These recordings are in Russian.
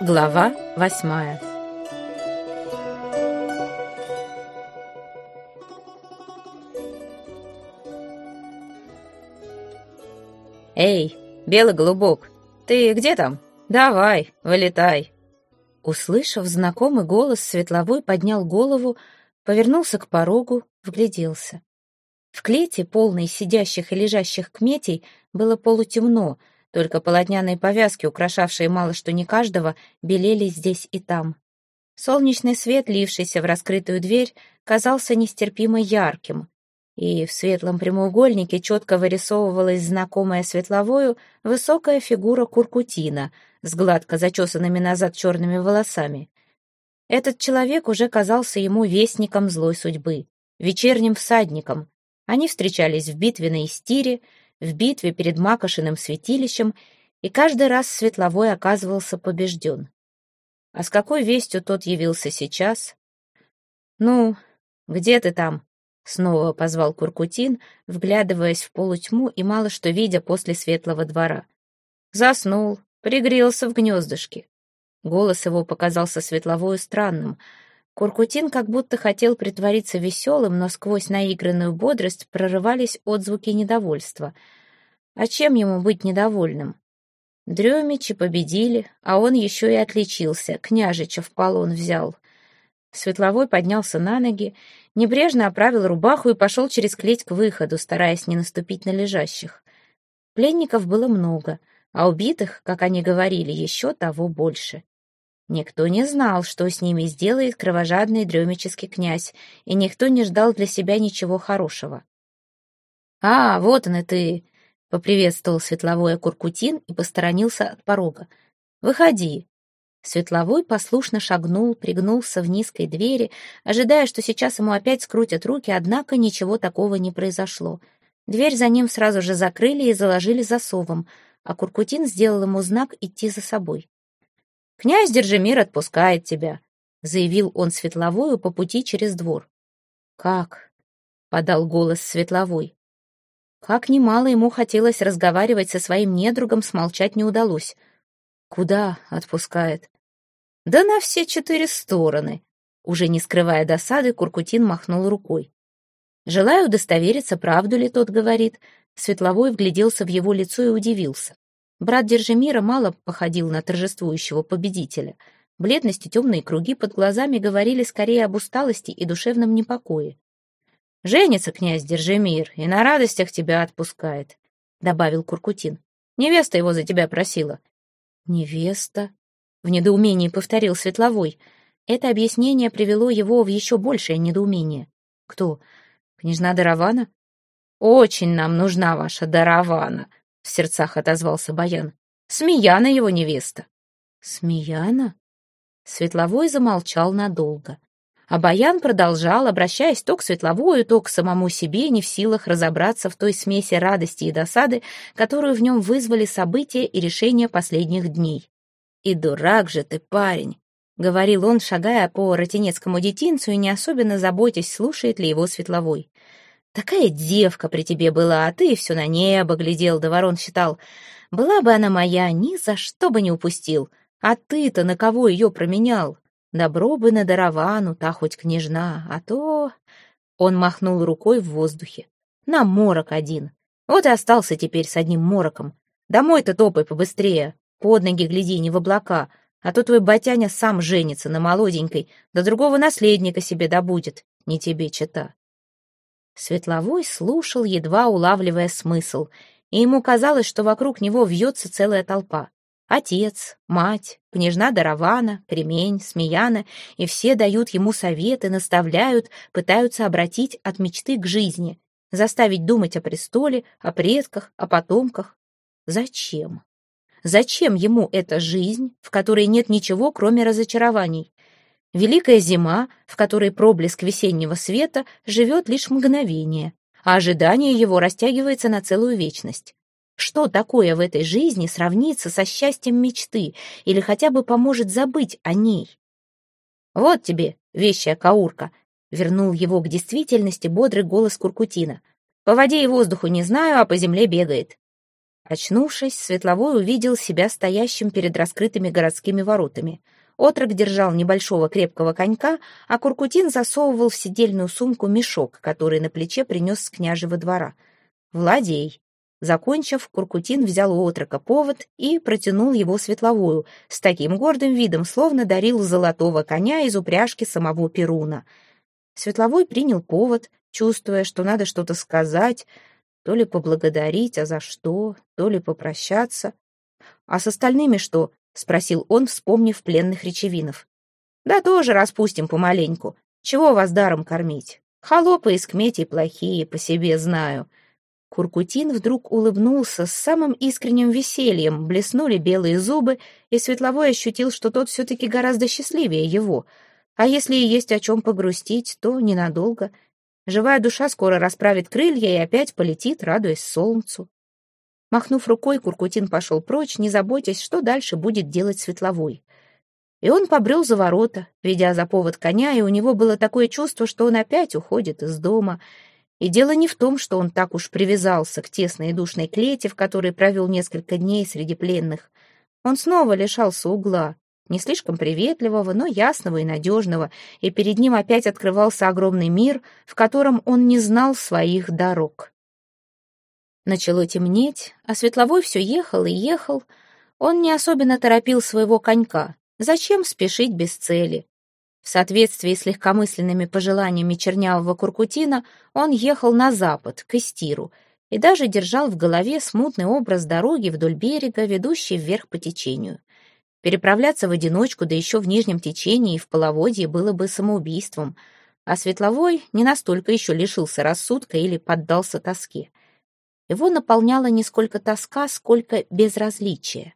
Глава восьмая «Эй, белый голубок, ты где там? Давай, вылетай!» Услышав знакомый голос, Светловой поднял голову, повернулся к порогу, вгляделся. В клете, полной сидящих и лежащих кметей, было полутемно, только полотняные повязки, украшавшие мало что не каждого, белели здесь и там. Солнечный свет, лившийся в раскрытую дверь, казался нестерпимо ярким, и в светлом прямоугольнике четко вырисовывалась знакомая светловою высокая фигура Куркутина с гладко зачесанными назад черными волосами. Этот человек уже казался ему вестником злой судьбы, вечерним всадником. Они встречались в битве на Истире, в битве перед Макошиным святилищем, и каждый раз Светловой оказывался побежден. А с какой вестью тот явился сейчас? «Ну, где ты там?» — снова позвал Куркутин, вглядываясь в полутьму и мало что видя после светлого двора. Заснул, пригрелся в гнездышке. Голос его показался Светловою странным. Куркутин как будто хотел притвориться веселым, но сквозь наигранную бодрость прорывались отзвуки недовольства. А чем ему быть недовольным? Дремичи победили, а он еще и отличился, княжича в полон взял. Светловой поднялся на ноги, небрежно оправил рубаху и пошел через клеть к выходу, стараясь не наступить на лежащих. Пленников было много, а убитых, как они говорили, еще того больше. Никто не знал, что с ними сделает кровожадный дремический князь, и никто не ждал для себя ничего хорошего. «А, вот он и ты!» — поприветствовал Светловой Куркутин и посторонился от порога. «Выходи!» Светловой послушно шагнул, пригнулся в низкой двери, ожидая, что сейчас ему опять скрутят руки, однако ничего такого не произошло. Дверь за ним сразу же закрыли и заложили засовом, а Куркутин сделал ему знак идти за собой. «Князь Держимир отпускает тебя», — заявил он Светловою по пути через двор. «Как?» — подал голос Светловой. Как немало ему хотелось разговаривать со своим недругом, смолчать не удалось. «Куда?» — отпускает. «Да на все четыре стороны», — уже не скрывая досады, Куркутин махнул рукой. Желая удостовериться, правду ли тот говорит, Светловой вгляделся в его лицо и удивился. Брат Держимира мало походил на торжествующего победителя. Бледность и темные круги под глазами говорили скорее об усталости и душевном непокое. «Женится князь Держимир и на радостях тебя отпускает», — добавил Куркутин. «Невеста его за тебя просила». «Невеста?» — в недоумении повторил Светловой. Это объяснение привело его в еще большее недоумение. «Кто? Княжна Даравана?» «Очень нам нужна ваша Даравана», в сердцах отозвался Баян. «Смеяна его невеста». «Смеяна?» Светловой замолчал надолго. А Баян продолжал, обращаясь то к Светловою, то к самому себе, не в силах разобраться в той смеси радости и досады, которую в нем вызвали события и решения последних дней. «И дурак же ты, парень!» — говорил он, шагая по ротенецкому детинцу и не особенно заботясь, слушает ли его Светловой. Такая девка при тебе была, а ты все на небо глядел, да ворон считал. Была бы она моя, ни за что бы не упустил. А ты-то на кого ее променял? Добро бы на даровану, та хоть княжна, а то...» Он махнул рукой в воздухе. «На морок один. Вот и остался теперь с одним мороком. Домой-то топай побыстрее, под ноги гляди, не в облака, а то твой батяня сам женится на молоденькой, да другого наследника себе добудет, не тебе чета». Светловой слушал, едва улавливая смысл, и ему казалось, что вокруг него вьется целая толпа. Отец, мать, княжна Даравана, Кремень, Смеяна, и все дают ему советы, наставляют, пытаются обратить от мечты к жизни, заставить думать о престоле, о предках, о потомках. Зачем? Зачем ему эта жизнь, в которой нет ничего, кроме разочарований? Великая зима, в которой проблеск весеннего света живет лишь мгновение, а ожидание его растягивается на целую вечность. Что такое в этой жизни сравнится со счастьем мечты или хотя бы поможет забыть о ней? «Вот тебе, вещая каурка!» — вернул его к действительности бодрый голос Куркутина. «По воде и воздуху не знаю, а по земле бегает». Очнувшись, Светловой увидел себя стоящим перед раскрытыми городскими воротами. Отрок держал небольшого крепкого конька, а Куркутин засовывал в сидельную сумку мешок, который на плече принес с княжего двора. «Владей!» Закончив, Куркутин взял у отрока повод и протянул его Светловую, с таким гордым видом, словно дарил золотого коня из упряжки самого Перуна. Светловой принял повод, чувствуя, что надо что-то сказать, то ли поблагодарить, а за что, то ли попрощаться. «А с остальными что?» — спросил он, вспомнив пленных речевинов. «Да тоже распустим помаленьку. Чего вас даром кормить? Холопы из кметей плохие, по себе знаю». Куркутин вдруг улыбнулся с самым искренним весельем, блеснули белые зубы, и Светловой ощутил, что тот все-таки гораздо счастливее его. А если и есть о чем погрустить, то ненадолго — Живая душа скоро расправит крылья и опять полетит, радуясь солнцу. Махнув рукой, Куркутин пошел прочь, не заботясь, что дальше будет делать Светловой. И он побрел за ворота, ведя за повод коня, и у него было такое чувство, что он опять уходит из дома. И дело не в том, что он так уж привязался к тесной и душной клете, в которой провел несколько дней среди пленных. Он снова лишался угла, не слишком приветливого, но ясного и надежного, и перед ним опять открывался огромный мир, в котором он не знал своих дорог. Начало темнеть, а Светловой все ехал и ехал. Он не особенно торопил своего конька. Зачем спешить без цели? В соответствии с легкомысленными пожеланиями чернявого Куркутина, он ехал на запад, к Истиру, и даже держал в голове смутный образ дороги вдоль берега, ведущей вверх по течению. Переправляться в одиночку, да еще в нижнем течении и в половодье было бы самоубийством, а Светловой не настолько еще лишился рассудка или поддался тоске. Его наполняла не сколько тоска, сколько безразличие.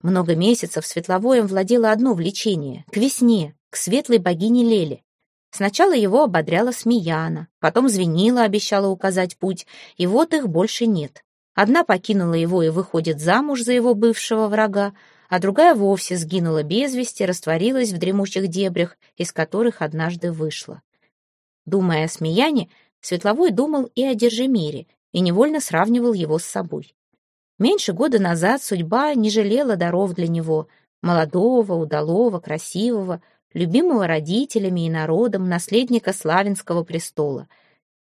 Много месяцев Светловоем владело одно влечение — к весне, к светлой богине Леле. Сначала его ободряла Смеяна, потом Звенила обещала указать путь, и вот их больше нет. Одна покинула его и выходит замуж за его бывшего врага, а другая вовсе сгинула без вести, растворилась в дремучих дебрях, из которых однажды вышла. Думая о Смеяне, Светловой думал и о Держимире, и невольно сравнивал его с собой. Меньше года назад судьба не жалела даров для него, молодого, удалого, красивого, любимого родителями и народом, наследника Славянского престола —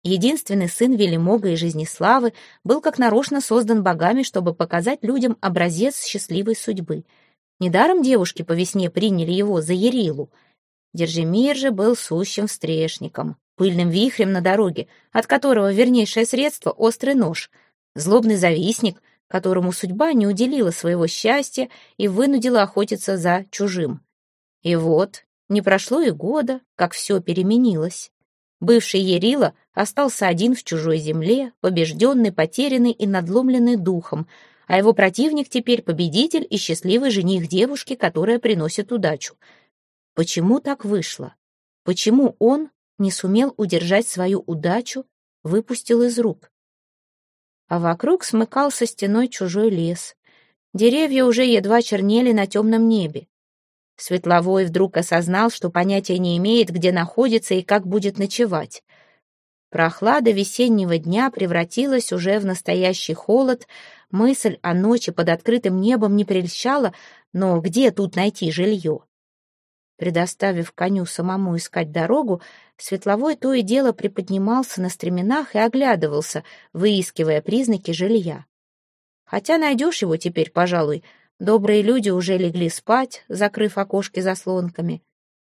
Единственный сын Велимога и Жизнеславы был как нарочно создан богами, чтобы показать людям образец счастливой судьбы. Недаром девушки по весне приняли его за Ерилу. Держимир же был сущим встрешником, пыльным вихрем на дороге, от которого вернейшее средство — острый нож, злобный завистник, которому судьба не уделила своего счастья и вынудила охотиться за чужим. И вот, не прошло и года, как все переменилось. Бывший Ерила остался один в чужой земле, побежденный, потерянный и надломленный духом, а его противник теперь победитель и счастливый жених девушки, которая приносит удачу. Почему так вышло? Почему он не сумел удержать свою удачу, выпустил из рук? А вокруг смыкался стеной чужой лес. Деревья уже едва чернели на темном небе. Светловой вдруг осознал, что понятия не имеет, где находится и как будет ночевать. Прохлада весеннего дня превратилась уже в настоящий холод, мысль о ночи под открытым небом не прельщала, но где тут найти жилье? Предоставив коню самому искать дорогу, Светловой то и дело приподнимался на стременах и оглядывался, выискивая признаки жилья. Хотя найдешь его теперь, пожалуй, Добрые люди уже легли спать, закрыв окошки заслонками.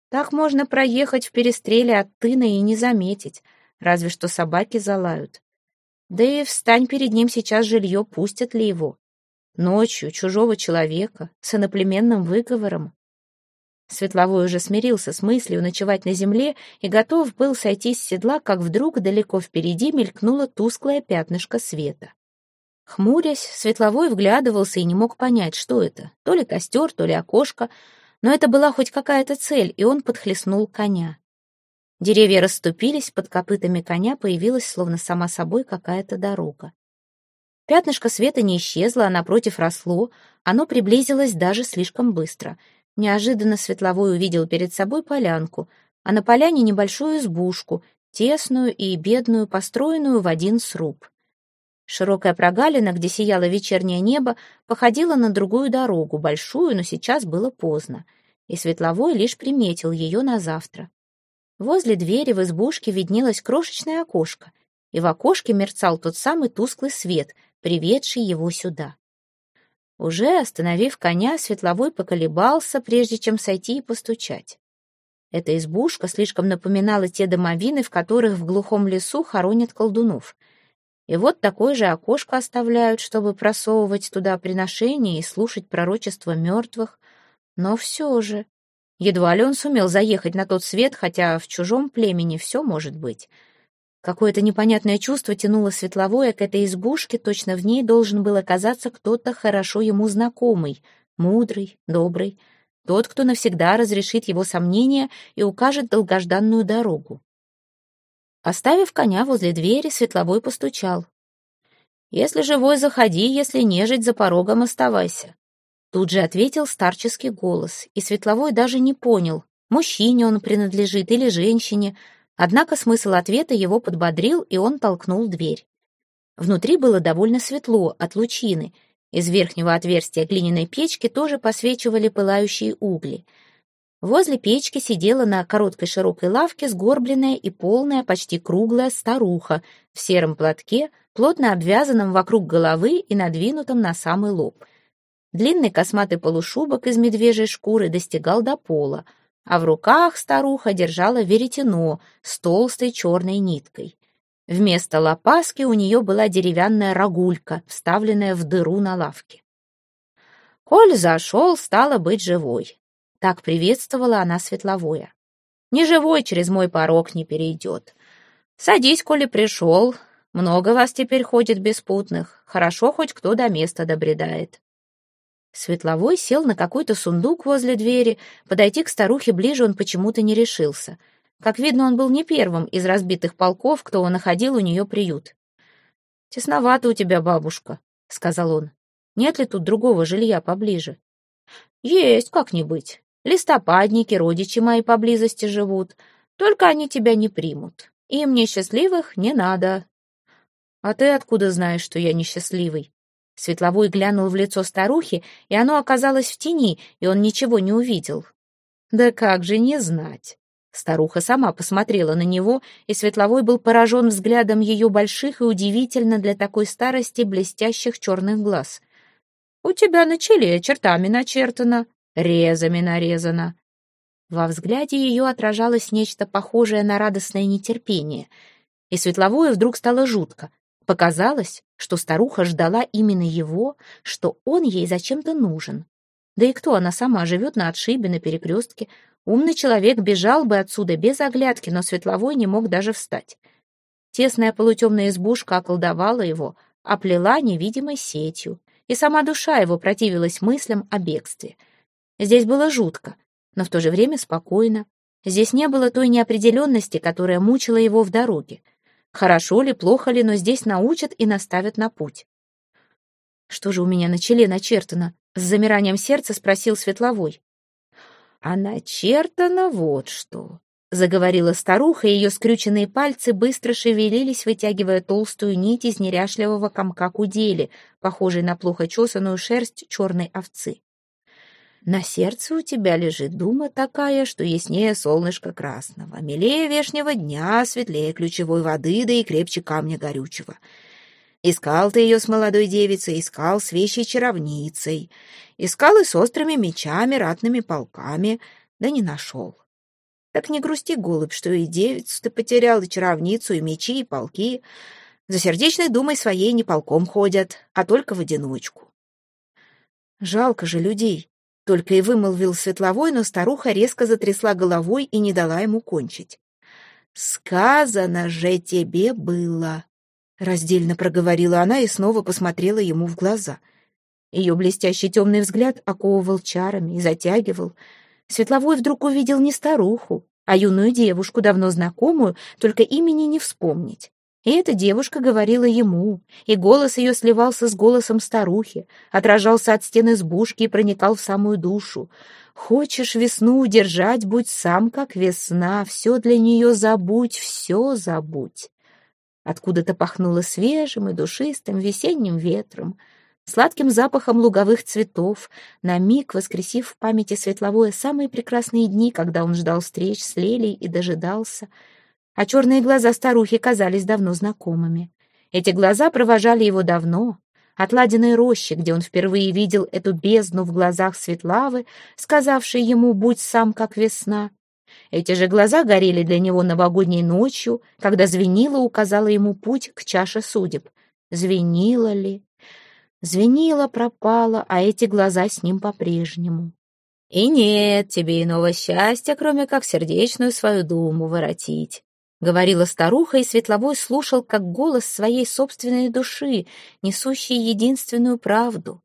Так можно проехать в перестреле от тына и не заметить, разве что собаки залают. Да и встань перед ним сейчас жилье, пустят ли его. Ночью чужого человека, с иноплеменным выговором. Светловой уже смирился с мыслью ночевать на земле и готов был сойти с седла, как вдруг далеко впереди мелькнуло тусклое пятнышко света. Хмурясь, Светловой вглядывался и не мог понять, что это. То ли костер, то ли окошко. Но это была хоть какая-то цель, и он подхлестнул коня. Деревья расступились, под копытами коня появилась словно сама собой какая-то дорога. Пятнышко света не исчезло, а напротив росло. Оно приблизилось даже слишком быстро. Неожиданно Светловой увидел перед собой полянку, а на поляне небольшую избушку, тесную и бедную, построенную в один сруб. Широкая прогалина, где сияло вечернее небо, походила на другую дорогу, большую, но сейчас было поздно, и Светловой лишь приметил ее на завтра. Возле двери в избушке виднелось крошечное окошко, и в окошке мерцал тот самый тусклый свет, приведший его сюда. Уже остановив коня, Светловой поколебался, прежде чем сойти и постучать. Эта избушка слишком напоминала те домовины, в которых в глухом лесу хоронят колдунов — и вот такое же окошко оставляют, чтобы просовывать туда приношения и слушать пророчества мертвых. Но все же... Едва ли он сумел заехать на тот свет, хотя в чужом племени все может быть. Какое-то непонятное чувство тянуло светловое к этой избушке, точно в ней должен был оказаться кто-то хорошо ему знакомый, мудрый, добрый, тот, кто навсегда разрешит его сомнения и укажет долгожданную дорогу. Оставив коня возле двери, Светловой постучал. «Если живой, заходи, если нежить, за порогом оставайся». Тут же ответил старческий голос, и Светловой даже не понял, мужчине он принадлежит или женщине, однако смысл ответа его подбодрил, и он толкнул дверь. Внутри было довольно светло от лучины. Из верхнего отверстия глиняной печки тоже посвечивали пылающие угли — Возле печки сидела на короткой широкой лавке сгорбленная и полная, почти круглая старуха в сером платке, плотно обвязанном вокруг головы и надвинутом на самый лоб. Длинный косматый полушубок из медвежьей шкуры достигал до пола, а в руках старуха держала веретено с толстой черной ниткой. Вместо лопаски у нее была деревянная рогулька, вставленная в дыру на лавке. Коль зашел, стало быть живой. Так приветствовала она светловое. «Ни живой через мой порог не перейдет. Садись, коли пришел. Много вас теперь ходит беспутных. Хорошо, хоть кто до места добредает». Светловой сел на какой-то сундук возле двери. Подойти к старухе ближе он почему-то не решился. Как видно, он был не первым из разбитых полков, кто находил у нее приют. «Тесновато у тебя, бабушка», — сказал он. «Нет ли тут другого жилья поближе?» «Есть как-нибудь. Листопадники, родичи мои поблизости живут. Только они тебя не примут. И мне счастливых не надо. А ты откуда знаешь, что я несчастливый? Светловой глянул в лицо старухи, и оно оказалось в тени, и он ничего не увидел. Да как же не знать? Старуха сама посмотрела на него, и Светловой был поражен взглядом ее больших и удивительно для такой старости блестящих черных глаз. «У тебя на челе чертами начертано резами нарезано. Во взгляде ее отражалось нечто похожее на радостное нетерпение, и Светловое вдруг стало жутко. Показалось, что старуха ждала именно его, что он ей зачем-то нужен. Да и кто она сама живет на отшибе, на перекрестке? Умный человек бежал бы отсюда без оглядки, но Светловой не мог даже встать. Тесная полутемная избушка околдовала его, оплела невидимой сетью, и сама душа его противилась мыслям о бегстве — Здесь было жутко, но в то же время спокойно. Здесь не было той неопределенности, которая мучила его в дороге. Хорошо ли, плохо ли, но здесь научат и наставят на путь. «Что же у меня на челе начертано?» — с замиранием сердца спросил Светловой. «А начертано вот что», — заговорила старуха, и ее скрюченные пальцы быстро шевелились, вытягивая толстую нить из неряшливого комка кудели, похожей на плохо чесанную шерсть черной овцы. На сердце у тебя лежит дума такая, что яснее солнышка красного, милее вешнего дня, светлее ключевой воды, да и крепче камня горючего. Искал ты ее с молодой девицей, искал с вещей чаровницей, искал и с острыми мечами, ратными полками, да не нашел. Так не грусти, голубь, что и девицу ты потерял, и чаровницу, и мечи, и полки. За сердечной думой своей не полком ходят, а только в одиночку. Жалко же людей, только и вымолвил Светловой, но старуха резко затрясла головой и не дала ему кончить. «Сказано же тебе было!» Раздельно проговорила она и снова посмотрела ему в глаза. Ее блестящий темный взгляд оковывал чарами и затягивал. Светловой вдруг увидел не старуху, а юную девушку, давно знакомую, только имени не вспомнить. И эта девушка говорила ему, и голос ее сливался с голосом старухи, отражался от стены избушки и проникал в самую душу. «Хочешь весну удержать, будь сам как весна, все для нее забудь, все забудь». Откуда-то пахнуло свежим и душистым весенним ветром, сладким запахом луговых цветов, на миг воскресив в памяти светловое самые прекрасные дни, когда он ждал встреч с Лелей и дожидался. А черные глаза старухи казались давно знакомыми. Эти глаза провожали его давно, от Ладиной рощи, где он впервые видел эту бездну в глазах Светлавы, сказавшей ему «будь сам, как весна». Эти же глаза горели для него новогодней ночью, когда звенила указала ему путь к чаше судеб. Звенила ли? Звенила, пропала, а эти глаза с ним по-прежнему. И нет тебе иного счастья, кроме как сердечную свою думу воротить. — говорила старуха, и Светловой слушал, как голос своей собственной души, несущий единственную правду.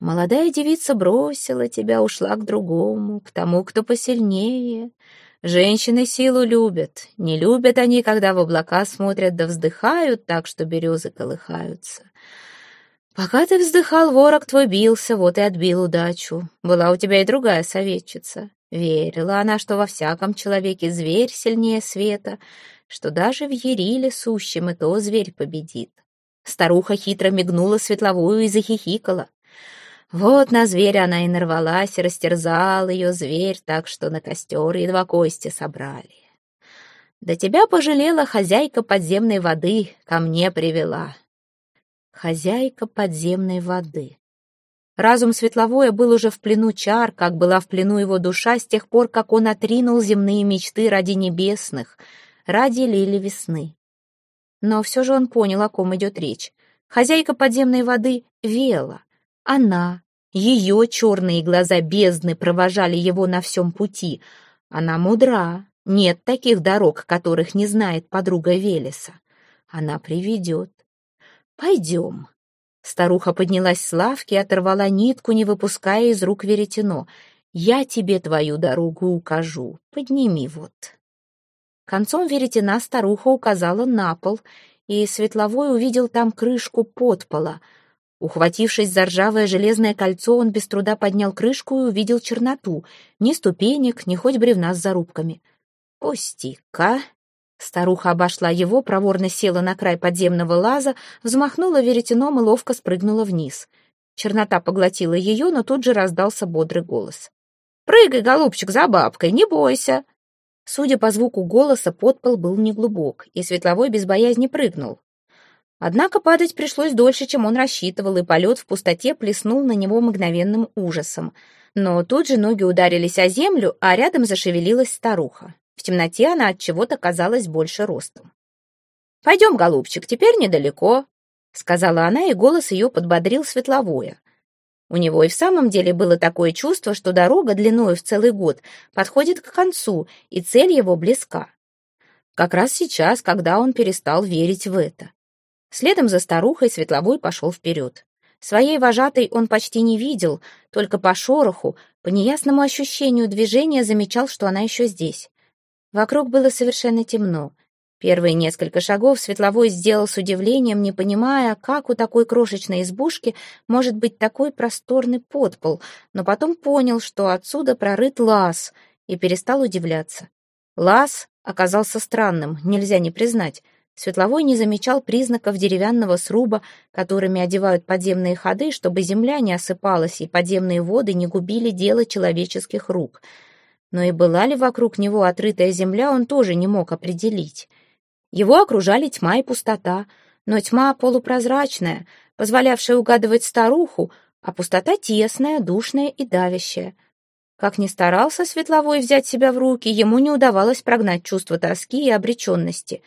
«Молодая девица бросила тебя, ушла к другому, к тому, кто посильнее. Женщины силу любят. Не любят они, когда в облака смотрят да вздыхают так, что березы колыхаются. Пока ты вздыхал, ворог твой бился, вот и отбил удачу. Была у тебя и другая советчица. Верила она, что во всяком человеке зверь сильнее света, что даже в Ериле сущем и то зверь победит. Старуха хитро мигнула светловую и захихикала. Вот на зверя она и нарвалась, и растерзал ее зверь так, что на костер едва кости собрали. Да тебя пожалела хозяйка подземной воды, ко мне привела. Хозяйка подземной воды. Разум Светловое был уже в плену чар, как была в плену его душа с тех пор, как он отринул земные мечты ради небесных, ради лили весны. Но все же он понял, о ком идет речь. Хозяйка подземной воды — Вела. Она, ее черные глаза бездны провожали его на всем пути. Она мудра, нет таких дорог, которых не знает подруга Велеса. Она приведет. Пойдем. Старуха поднялась с лавки и оторвала нитку, не выпуская из рук веретено. «Я тебе твою дорогу укажу. Подними вот». Концом веретена старуха указала на пол, и Светловой увидел там крышку подпола. Ухватившись за ржавое железное кольцо, он без труда поднял крышку и увидел черноту. Ни ступенек, ни хоть бревна с зарубками. «Пусти-ка!» Старуха обошла его, проворно села на край подземного лаза, взмахнула веретеном и ловко спрыгнула вниз. Чернота поглотила ее, но тут же раздался бодрый голос. «Прыгай, голубчик, за бабкой, не бойся!» Судя по звуку голоса, подпол был неглубок, и Светловой без боязни прыгнул. Однако падать пришлось дольше, чем он рассчитывал, и полет в пустоте плеснул на него мгновенным ужасом. Но тут же ноги ударились о землю, а рядом зашевелилась старуха. В темноте она от чего-то казалась больше ростом. «Пойдем, голубчик, теперь недалеко», — сказала она, и голос ее подбодрил светловое. У него и в самом деле было такое чувство, что дорога длиною в целый год подходит к концу, и цель его близка. Как раз сейчас, когда он перестал верить в это. Следом за старухой Светловой пошел вперед. Своей вожатой он почти не видел, только по шороху, по неясному ощущению движения замечал, что она еще здесь. Вокруг было совершенно темно. Первые несколько шагов Светловой сделал с удивлением, не понимая, как у такой крошечной избушки может быть такой просторный подпол, но потом понял, что отсюда прорыт лаз, и перестал удивляться. Лаз оказался странным, нельзя не признать. Светловой не замечал признаков деревянного сруба, которыми одевают подземные ходы, чтобы земля не осыпалась и подземные воды не губили дело человеческих рук — но и была ли вокруг него отрытая земля, он тоже не мог определить. Его окружали тьма и пустота, но тьма полупрозрачная, позволявшая угадывать старуху, а пустота тесная, душная и давящая. Как ни старался Светловой взять себя в руки, ему не удавалось прогнать чувство тоски и обреченности.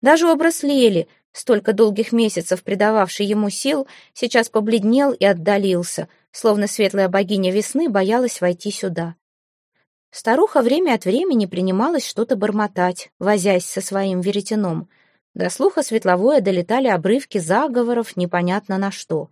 Даже образ Лели, столько долгих месяцев придававший ему сил, сейчас побледнел и отдалился, словно светлая богиня весны боялась войти сюда. Старуха время от времени принималась что-то бормотать, возясь со своим веретеном. До слуха светловое долетали обрывки заговоров непонятно на что.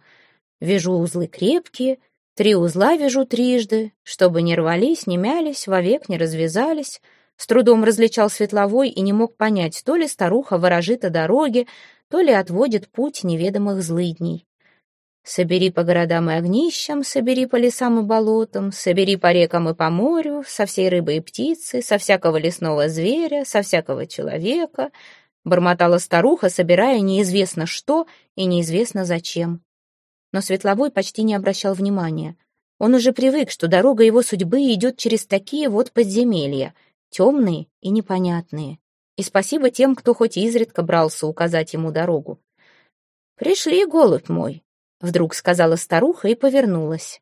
«Вяжу узлы крепкие, три узла вяжу трижды, чтобы не рвались, не мялись, вовек не развязались». С трудом различал светловой и не мог понять, то ли старуха ворожит о дороге, то ли отводит путь неведомых злыдней. Собери по городам и огнищам, собери по лесам и болотам, собери по рекам и по морю, со всей рыбы и птицы, со всякого лесного зверя, со всякого человека. бормотала старуха, собирая неизвестно что и неизвестно зачем. Но Светловой почти не обращал внимания. Он уже привык, что дорога его судьбы идет через такие вот подземелья, темные и непонятные. И спасибо тем, кто хоть изредка брался указать ему дорогу. «Пришли, голубь мой», — вдруг сказала старуха и повернулась.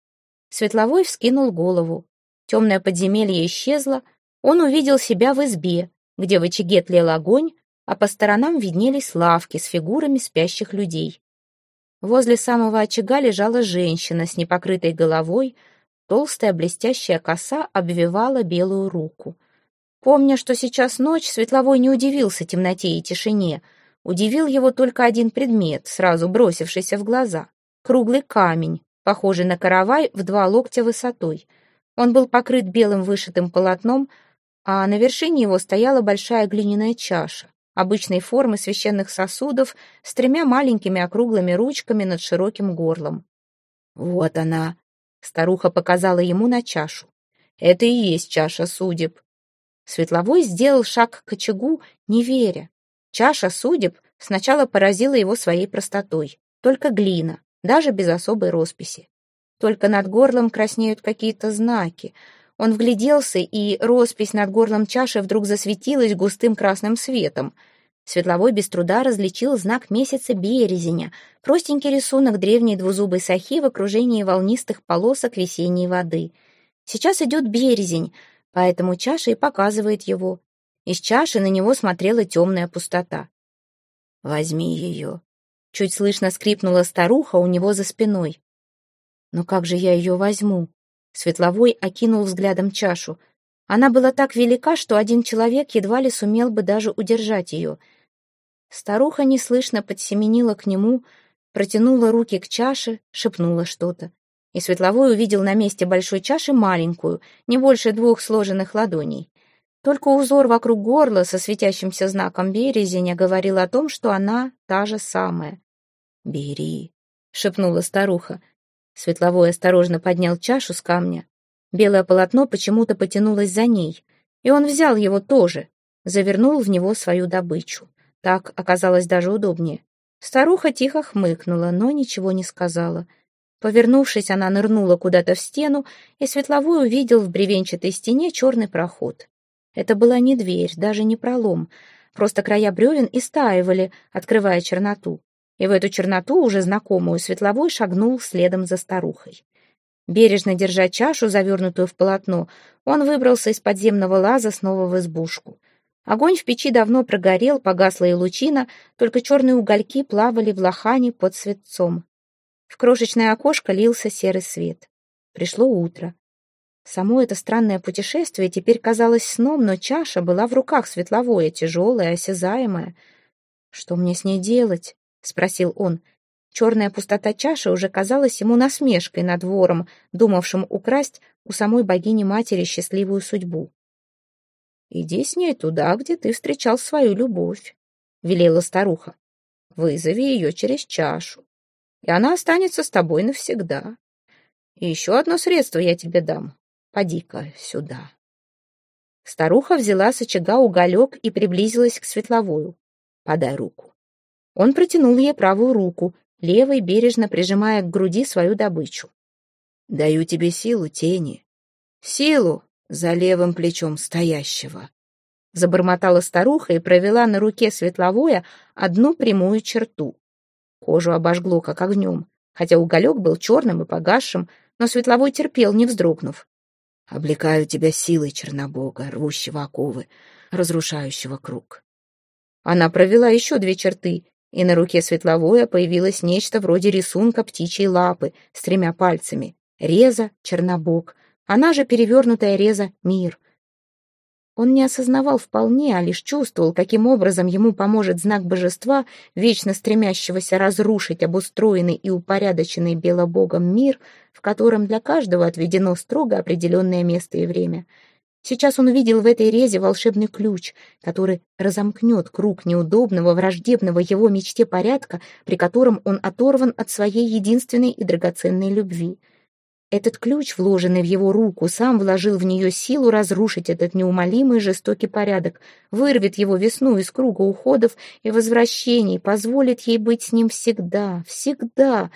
Светловой вскинул голову. Темное подземелье исчезло, он увидел себя в избе, где в очаге тлел огонь, а по сторонам виднелись лавки с фигурами спящих людей. Возле самого очага лежала женщина с непокрытой головой, толстая блестящая коса обвивала белую руку. Помня, что сейчас ночь, Светловой не удивился темноте и тишине. Удивил его только один предмет, сразу бросившийся в глаза. Круглый камень, похожий на каравай в два локтя высотой. Он был покрыт белым вышитым полотном, а на вершине его стояла большая глиняная чаша обычной формы священных сосудов с тремя маленькими округлыми ручками над широким горлом. «Вот она!» — старуха показала ему на чашу. «Это и есть чаша судеб». Светловой сделал шаг к очагу, не веря. Чаша судеб сначала поразила его своей простотой. Только глина, даже без особой росписи. Только над горлом краснеют какие-то знаки. Он вгляделся, и роспись над горлом чаши вдруг засветилась густым красным светом. Светловой без труда различил знак месяца березеня, простенький рисунок древней двузубой сахи в окружении волнистых полосок весенней воды. Сейчас идет березень, поэтому чаша и показывает его. Из чаши на него смотрела темная пустота. «Возьми ее», — чуть слышно скрипнула старуха у него за спиной. «Но как же я ее возьму?» Светловой окинул взглядом чашу. Она была так велика, что один человек едва ли сумел бы даже удержать ее. Старуха неслышно подсеменила к нему, протянула руки к чаше, шепнула что-то. И Светловой увидел на месте большой чаши маленькую, не больше двух сложенных ладоней. Только узор вокруг горла со светящимся знаком березеня говорил о том, что она та же самая. «Бери», — шепнула старуха. Светловой осторожно поднял чашу с камня. Белое полотно почему-то потянулось за ней, и он взял его тоже, завернул в него свою добычу. Так оказалось даже удобнее. Старуха тихо хмыкнула, но ничего не сказала. Повернувшись, она нырнула куда-то в стену, и Светловой увидел в бревенчатой стене черный проход. Это была не дверь, даже не пролом, просто края бревен истаивали, открывая черноту и в эту черноту, уже знакомую, Светловой шагнул следом за старухой. Бережно держа чашу, завернутую в полотно, он выбрался из подземного лаза снова в избушку. Огонь в печи давно прогорел, погасла и лучина, только черные угольки плавали в лохане под светцом. В крошечное окошко лился серый свет. Пришло утро. Само это странное путешествие теперь казалось сном, но чаша была в руках светловое, тяжелая, осязаемая. Что мне с ней делать? — спросил он. Черная пустота чаши уже казалась ему насмешкой над вором, думавшим украсть у самой богини-матери счастливую судьбу. «Иди с ней туда, где ты встречал свою любовь», — велела старуха. «Вызови ее через чашу, и она останется с тобой навсегда. И еще одно средство я тебе дам. Поди-ка сюда». Старуха взяла с очага уголек и приблизилась к светловую. «Подай руку». Он протянул ей правую руку, левой бережно прижимая к груди свою добычу. «Даю тебе силу, тени. Силу за левым плечом стоящего». Забормотала старуха и провела на руке светловое одну прямую черту. Кожу обожгло, как огнем, хотя уголек был черным и погасшим, но светловой терпел, не вздрогнув. «Облекаю тебя силой Чернобога, рвущего оковы, разрушающего круг». Она провела еще две черты, и на руке светловое появилось нечто вроде рисунка птичьей лапы с тремя пальцами. Реза — чернобог, она же перевернутая реза — мир. Он не осознавал вполне, а лишь чувствовал, каким образом ему поможет знак божества, вечно стремящегося разрушить обустроенный и упорядоченный белобогом мир, в котором для каждого отведено строго определенное место и время — Сейчас он увидел в этой резе волшебный ключ, который разомкнет круг неудобного, враждебного его мечте порядка, при котором он оторван от своей единственной и драгоценной любви. Этот ключ, вложенный в его руку, сам вложил в нее силу разрушить этот неумолимый жестокий порядок, вырвет его весну из круга уходов и возвращений, позволит ей быть с ним всегда, всегда.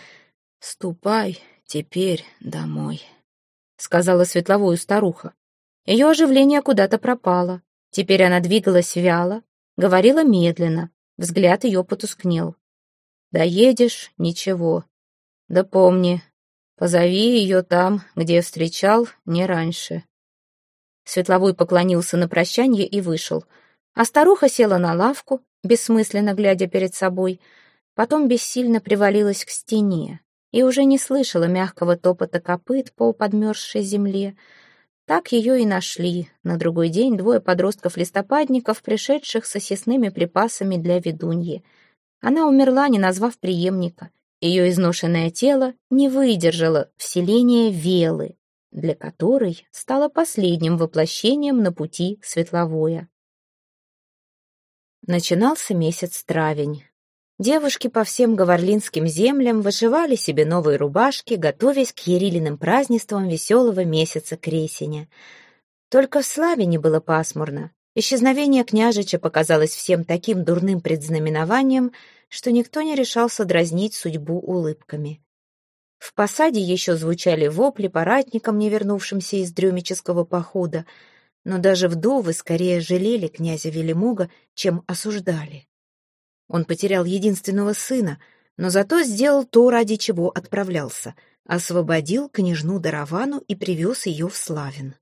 «Ступай теперь домой», — сказала светловую старуха. Ее оживление куда-то пропало. Теперь она двигалась вяло, говорила медленно, взгляд ее потускнел. «Доедешь — ничего. Да помни, позови ее там, где встречал, не раньше». Светловой поклонился на прощание и вышел, а старуха села на лавку, бессмысленно глядя перед собой, потом бессильно привалилась к стене и уже не слышала мягкого топота копыт по подмерзшей земле, так ее и нашли. На другой день двое подростков-листопадников, пришедших с осесными припасами для ведуньи. Она умерла, не назвав преемника. Ее изношенное тело не выдержало вселения Велы, для которой стало последним воплощением на пути светловое. Начинался месяц травень. Девушки по всем говорлинским землям вышивали себе новые рубашки, готовясь к Ерилиным празднествам веселого месяца кресеня. Только в Славине было пасмурно. Исчезновение княжича показалось всем таким дурным предзнаменованием, что никто не решался дразнить судьбу улыбками. В посаде еще звучали вопли по ратникам, не вернувшимся из дрюмического похода, но даже вдовы скорее жалели князя Велимога, чем осуждали. Он потерял единственного сына, но зато сделал то, ради чего отправлялся — освободил княжну Даравану и привез ее в Славин.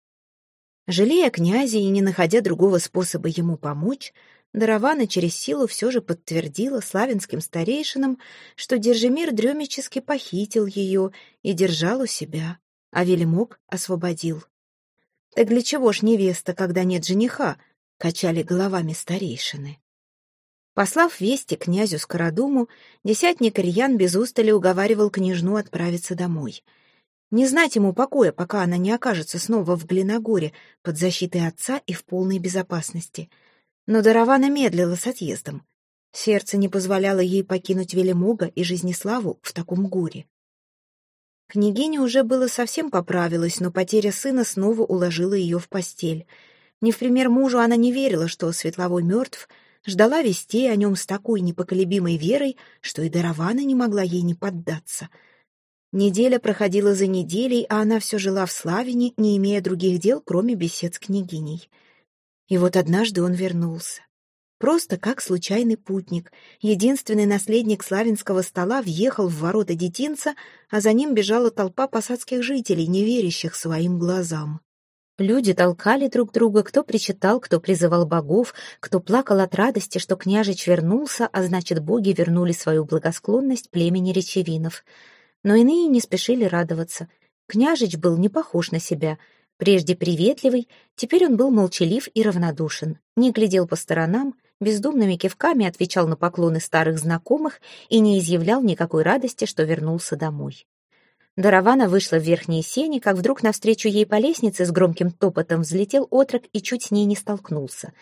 Жалея князя и не находя другого способа ему помочь, Даравана через силу все же подтвердила славянским старейшинам, что Держимир дремически похитил ее и держал у себя, а Велимок освободил. «Так для чего ж невеста, когда нет жениха?» — качали головами старейшины. Послав вести князю Скородуму, десятник Ильян без устали уговаривал княжну отправиться домой. Не знать ему покоя, пока она не окажется снова в Глиногоре, под защитой отца и в полной безопасности. Но Даравана медлила с отъездом. Сердце не позволяло ей покинуть Велимога и Жизнеславу в таком горе. Княгиня уже было совсем поправилась, но потеря сына снова уложила ее в постель. Не в пример мужу она не верила, что Светловой мертв — ждала вестей о нем с такой непоколебимой верой, что и Даравана не могла ей не поддаться. Неделя проходила за неделей, а она все жила в Славине, не имея других дел, кроме бесед с княгиней. И вот однажды он вернулся. Просто как случайный путник. Единственный наследник славянского стола въехал в ворота детинца, а за ним бежала толпа посадских жителей, не верящих своим глазам. Люди толкали друг друга, кто причитал, кто призывал богов, кто плакал от радости, что княжич вернулся, а значит, боги вернули свою благосклонность племени речевинов. Но иные не спешили радоваться. Княжич был не похож на себя. Прежде приветливый, теперь он был молчалив и равнодушен, не глядел по сторонам, бездумными кивками отвечал на поклоны старых знакомых и не изъявлял никакой радости, что вернулся домой. Даравана вышла в верхние сени, как вдруг навстречу ей по лестнице с громким топотом взлетел отрок и чуть с ней не столкнулся.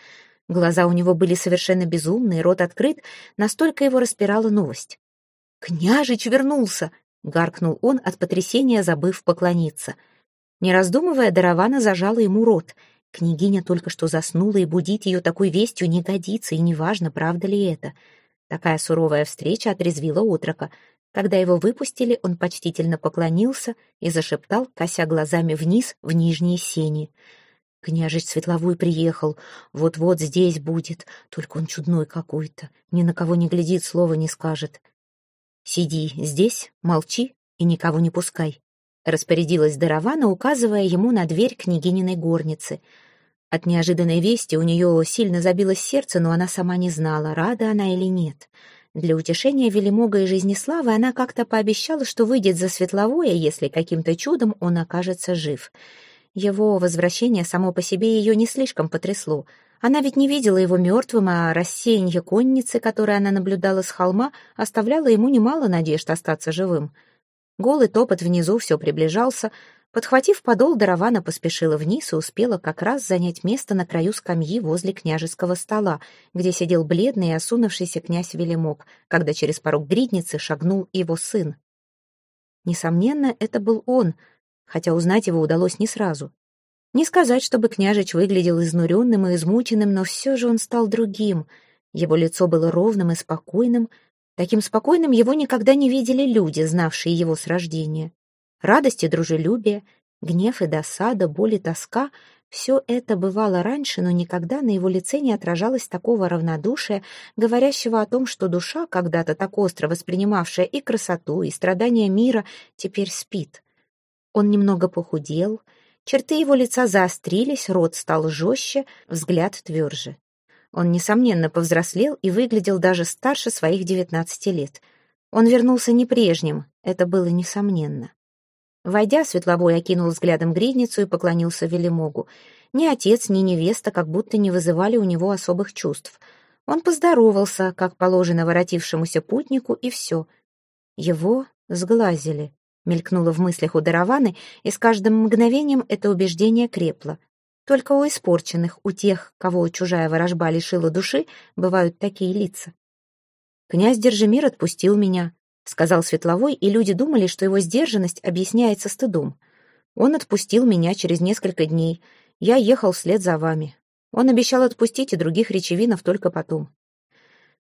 Глаза у него были совершенно безумные, рот открыт, настолько его распирала новость. «Княжич вернулся!» — гаркнул он от потрясения, забыв поклониться. Не раздумывая, Даравана зажала ему рот. Княгиня только что заснула, и будить ее такой вестью не годится, и неважно, правда ли это. Такая суровая встреча отрезвила отрока — когда его выпустили, он почтительно поклонился и зашептал, кося глазами вниз в нижние сени. «Княжич Светловой приехал, вот-вот здесь будет, только он чудной какой-то, ни на кого не глядит, слова не скажет. Сиди здесь, молчи и никого не пускай», — распорядилась Даравана, указывая ему на дверь княгининой горницы. От неожиданной вести у нее сильно забилось сердце, но она сама не знала, рада она или нет. — для утешения Велимога и Жизнеславы она как-то пообещала, что выйдет за Светловое, если каким-то чудом он окажется жив. Его возвращение само по себе ее не слишком потрясло. Она ведь не видела его мертвым, а рассеяние конницы, которое она наблюдала с холма, оставляло ему немало надежд остаться живым. Голый топот внизу все приближался — Подхватив подол, Даравана поспешила вниз и успела как раз занять место на краю скамьи возле княжеского стола, где сидел бледный и осунувшийся князь Велимок, когда через порог гридницы шагнул его сын. Несомненно, это был он. хотя узнать его удалось не сразу. Не сказать, чтобы княжич выглядел изнуренным и измученным, но все же он стал другим. Его лицо было ровным и спокойным. Таким спокойным его никогда не видели люди, знавшие его с рождения. Радость и дружелюбие, гнев и досада, боль и тоска — все это бывало раньше, но никогда на его лице не отражалось такого равнодушия, говорящего о том, что душа, когда-то так остро воспринимавшая и красоту, и страдания мира, теперь спит. Он немного похудел, черты его лица заострились, рот стал жестче, взгляд тверже. Он, несомненно, повзрослел и выглядел даже старше своих девятнадцати лет. Он вернулся не прежним, это было несомненно. Войдя, Светловой окинул взглядом гридницу и поклонился Велимогу. Ни отец, ни невеста как будто не вызывали у него особых чувств. Он поздоровался, как положено воротившемуся путнику, и все. Его сглазили, мелькнуло в мыслях у Дараваны, и с каждым мгновением это убеждение крепло. Только у испорченных, у тех, кого чужая ворожба лишила души, бывают такие лица. Князь Держимир отпустил меня, сказал Светловой, и люди думали, что его сдержанность объясняется стыдом. Он отпустил меня через несколько дней. Я ехал вслед за вами. Он обещал отпустить и других речевинов только потом.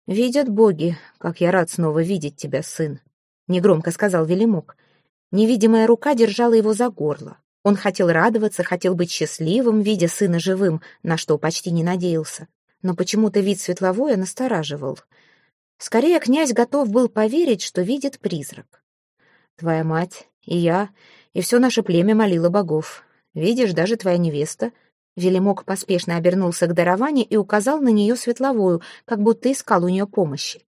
«Видят боги, как я рад снова видеть тебя, сын», — негромко сказал Велимок. Невидимая рука держала его за горло. Он хотел радоваться, хотел быть счастливым, видя сына живым, на что почти не надеялся. Но почему-то вид Светловой настораживал — Скорее, князь готов был поверить, что видит призрак. Твоя мать и я, и все наше племя молило богов. Видишь, даже твоя невеста. Велимок поспешно обернулся к дарованию и указал на нее светловую, как будто искал у нее помощи.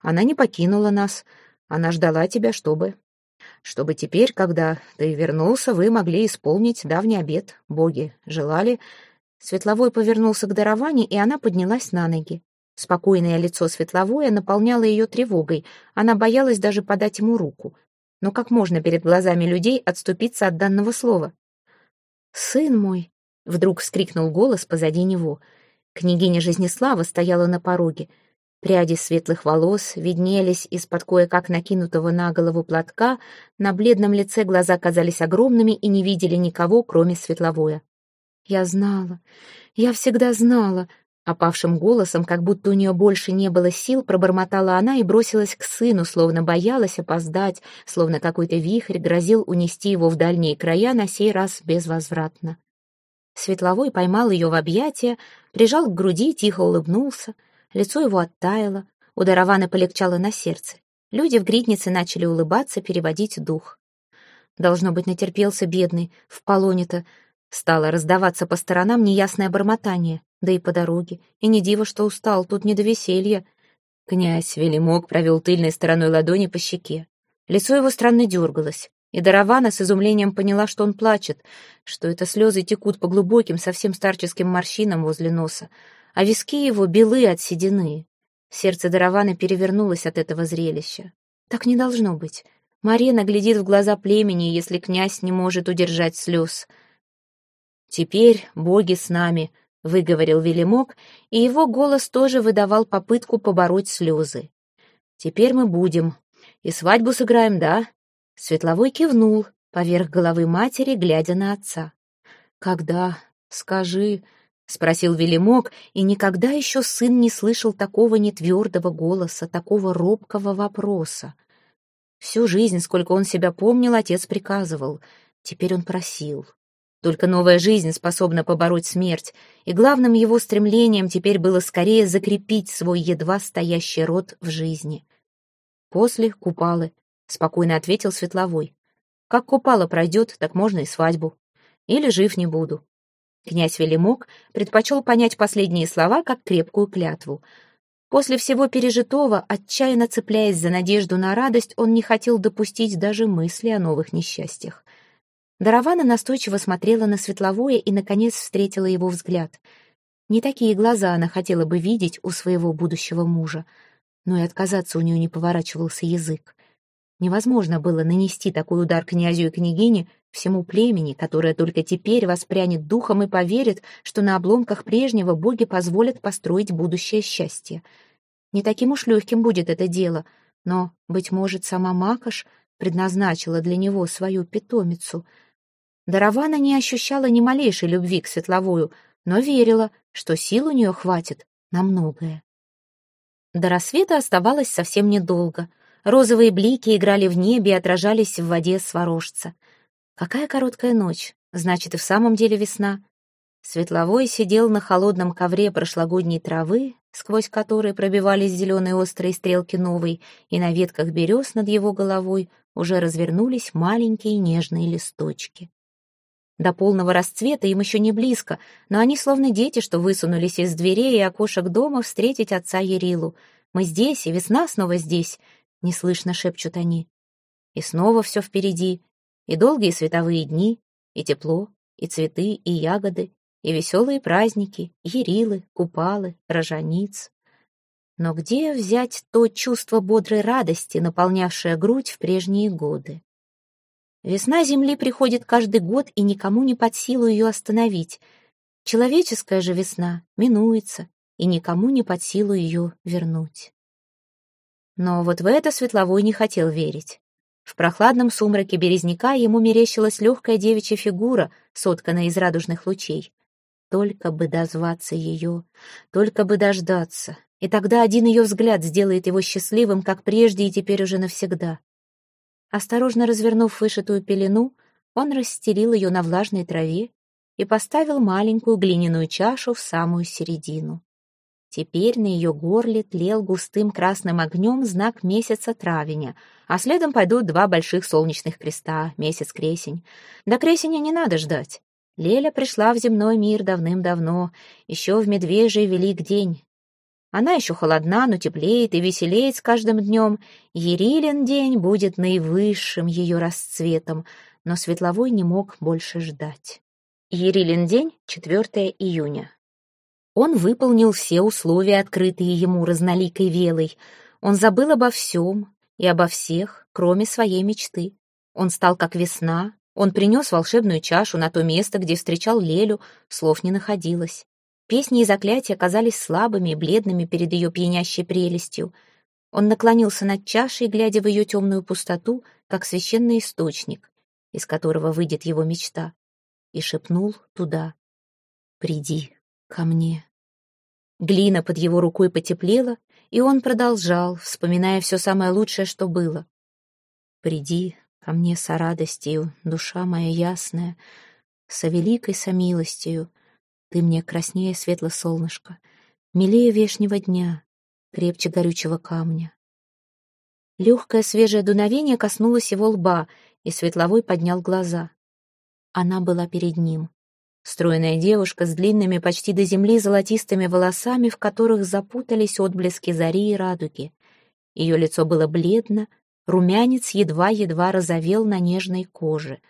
Она не покинула нас. Она ждала тебя, чтобы... Чтобы теперь, когда ты вернулся, вы могли исполнить давний обет. Боги желали... Светловой повернулся к дарованию, и она поднялась на ноги. Спокойное лицо светловое наполняло ее тревогой, она боялась даже подать ему руку. Но как можно перед глазами людей отступиться от данного слова? «Сын мой!» — вдруг вскрикнул голос позади него. Княгиня Жизнеслава стояла на пороге. Пряди светлых волос виднелись из-под кое-как накинутого на голову платка, на бледном лице глаза казались огромными и не видели никого, кроме светловое. «Я знала, я всегда знала», Опавшим голосом, как будто у нее больше не было сил, пробормотала она и бросилась к сыну, словно боялась опоздать, словно какой-то вихрь грозил унести его в дальние края, на сей раз безвозвратно. Светловой поймал ее в объятия, прижал к груди, тихо улыбнулся. Лицо его оттаяло, у Даравана полегчало на сердце. Люди в гриднице начали улыбаться, переводить дух. Должно быть, натерпелся бедный, в полоне-то. Стало раздаваться по сторонам неясное бормотание да и по дороге. И не диво, что устал, тут не до веселья. Князь Велимок провел тыльной стороной ладони по щеке. Лицо его странно дергалось, и Даравана с изумлением поняла, что он плачет, что это слезы текут по глубоким, совсем старческим морщинам возле носа, а виски его белые от седины. Сердце Дараваны перевернулось от этого зрелища. Так не должно быть. Марина глядит в глаза племени, если князь не может удержать слез. «Теперь боги с нами», — выговорил Велимок, и его голос тоже выдавал попытку побороть слезы. «Теперь мы будем. И свадьбу сыграем, да?» Светловой кивнул поверх головы матери, глядя на отца. «Когда? Скажи», — спросил Велимок, и никогда еще сын не слышал такого нетвердого голоса, такого робкого вопроса. Всю жизнь, сколько он себя помнил, отец приказывал. Теперь он просил. Только новая жизнь способна побороть смерть, и главным его стремлением теперь было скорее закрепить свой едва стоящий род в жизни. «После Купалы», — спокойно ответил Светловой. «Как Купала пройдет, так можно и свадьбу. Или жив не буду». Князь Велимок предпочел понять последние слова как крепкую клятву. После всего пережитого, отчаянно цепляясь за надежду на радость, он не хотел допустить даже мысли о новых несчастьях. Даравана настойчиво смотрела на светловое и, наконец, встретила его взгляд. Не такие глаза она хотела бы видеть у своего будущего мужа, но и отказаться у нее не поворачивался язык. Невозможно было нанести такой удар князю и княгине всему племени, которое только теперь воспрянет духом и поверит, что на обломках прежнего боги позволят построить будущее счастье. Не таким уж легким будет это дело, но, быть может, сама Макаш предназначила для него свою питомицу — Даравана не ощущала ни малейшей любви к светловую, но верила, что сил у нее хватит на многое. До рассвета оставалось совсем недолго. Розовые блики играли в небе и отражались в воде сварожца. Какая короткая ночь, значит, и в самом деле весна. Светловой сидел на холодном ковре прошлогодней травы, сквозь которой пробивались зеленые острые стрелки новой, и на ветках берез над его головой уже развернулись маленькие нежные листочки. До полного расцвета им еще не близко, но они словно дети, что высунулись из дверей и окошек дома встретить отца Ерилу. «Мы здесь, и весна снова здесь», — неслышно шепчут они. И снова все впереди, и долгие световые дни, и тепло, и цветы, и ягоды, и веселые праздники, ерилы, купалы, рожаниц. Но где взять то чувство бодрой радости, наполнявшее грудь в прежние годы? Весна Земли приходит каждый год, и никому не под силу ее остановить. Человеческая же весна минуется, и никому не под силу ее вернуть. Но вот в это Светловой не хотел верить. В прохладном сумраке березняка ему мерещилась легкая девичья фигура, сотканная из радужных лучей. Только бы дозваться ее, только бы дождаться, и тогда один ее взгляд сделает его счастливым, как прежде и теперь уже навсегда. Осторожно развернув вышитую пелену, он расстелил ее на влажной траве и поставил маленькую глиняную чашу в самую середину. Теперь на ее горле тлел густым красным огнем знак месяца травеня, а следом пойдут два больших солнечных креста, месяц-кресень. До кресеня не надо ждать. Леля пришла в земной мир давным-давно, еще в медвежий велик день. Она еще холодна, но теплеет и веселеет с каждым днем. Ерилин день будет наивысшим ее расцветом, но Светловой не мог больше ждать. Ерилин день, 4 июня. Он выполнил все условия, открытые ему разноликой велой. Он забыл обо всем и обо всех, кроме своей мечты. Он стал как весна, он принес волшебную чашу на то место, где встречал Лелю, слов не находилось. Песни и заклятия казались слабыми и бледными перед ее пьянящей прелестью. Он наклонился над чашей, глядя в ее темную пустоту, как священный источник, из которого выйдет его мечта, и шепнул туда «Приди ко мне». Глина под его рукой потеплела, и он продолжал, вспоминая все самое лучшее, что было. «Приди ко мне со радостью, душа моя ясная, со великой самилостью. Ты мне краснее светло солнышко, милее вешнего дня, крепче горючего камня. Легкое свежее дуновение коснулось его лба, и Светловой поднял глаза. Она была перед ним. Стройная девушка с длинными почти до земли золотистыми волосами, в которых запутались отблески зари и радуги. Ее лицо было бледно, Румянец едва-едва розовел на нежной коже.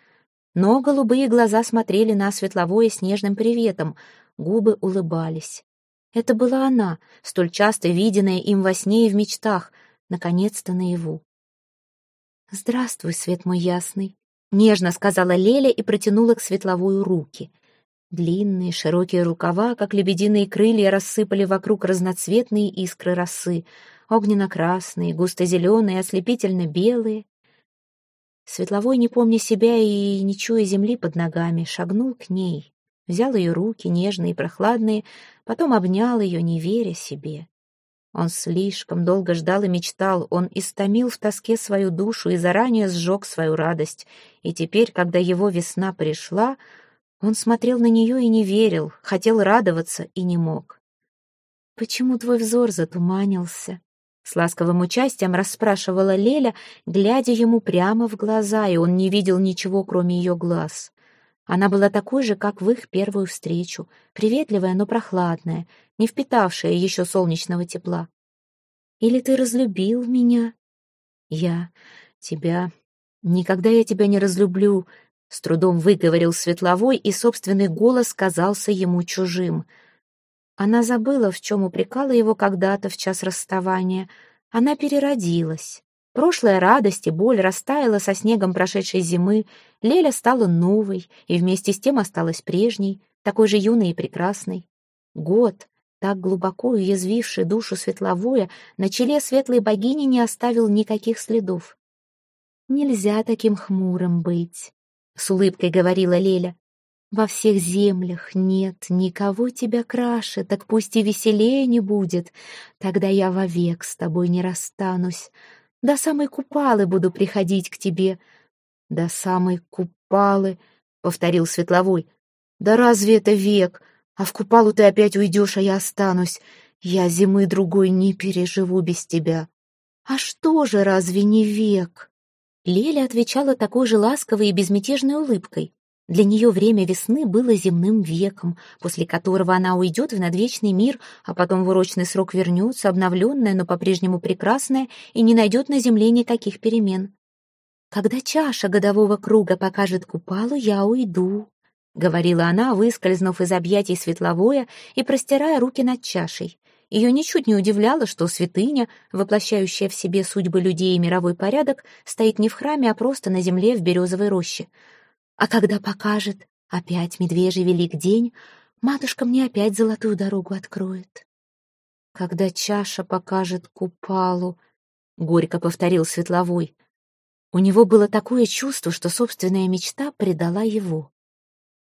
Но голубые глаза смотрели на светловое с нежным приветом, губы улыбались. Это была она, столь часто виденная им во сне и в мечтах, наконец-то наяву. «Здравствуй, свет мой ясный», — нежно сказала Леля и протянула к светловую руки. Длинные широкие рукава, как лебединые крылья, рассыпали вокруг разноцветные искры росы — огненно-красные, густо-зеленые, ослепительно-белые. Светловой, не помня себя и не чуя земли под ногами, шагнул к ней, взял ее руки, нежные и прохладные, потом обнял ее, не веря себе. Он слишком долго ждал и мечтал, он истомил в тоске свою душу и заранее сжег свою радость, и теперь, когда его весна пришла, он смотрел на нее и не верил, хотел радоваться и не мог. «Почему твой взор затуманился?» С ласковым участием расспрашивала Леля, глядя ему прямо в глаза, и он не видел ничего, кроме ее глаз. Она была такой же, как в их первую встречу, приветливая, но прохладная, не впитавшая еще солнечного тепла. «Или ты разлюбил меня?» «Я тебя... Никогда я тебя не разлюблю», — с трудом выговорил Светловой, и собственный голос казался ему чужим — она забыла, в чем упрекала его когда-то в час расставания. Она переродилась. Прошлая радость и боль растаяла со снегом прошедшей зимы, Леля стала новой и вместе с тем осталась прежней, такой же юной и прекрасной. Год, так глубоко уязвивший душу светловое, на челе светлой богини не оставил никаких следов. Нельзя таким хмурым быть. — с улыбкой говорила Леля. «Во всех землях нет никого тебя краше, так пусть и веселее не будет. Тогда я вовек с тобой не расстанусь. До самой купалы буду приходить к тебе». «До самой купалы», — повторил Светловой. «Да разве это век? А в купалу ты опять уйдешь, а я останусь. Я зимы другой не переживу без тебя». «А что же, разве не век?» Леля отвечала такой же ласковой и безмятежной улыбкой. Для нее время весны было земным веком, после которого она уйдет в надвечный мир, а потом в урочный срок вернется, обновленная, но по-прежнему прекрасная, и не найдет на земле никаких перемен. «Когда чаша годового круга покажет купалу, я уйду», — говорила она, выскользнув из объятий светловое и простирая руки над чашей. Ее ничуть не удивляло, что святыня, воплощающая в себе судьбы людей и мировой порядок, стоит не в храме, а просто на земле в березовой роще. А когда покажет опять медвежий велик день, матушка мне опять золотую дорогу откроет. Когда чаша покажет купалу, — горько повторил Светловой. У него было такое чувство, что собственная мечта предала его.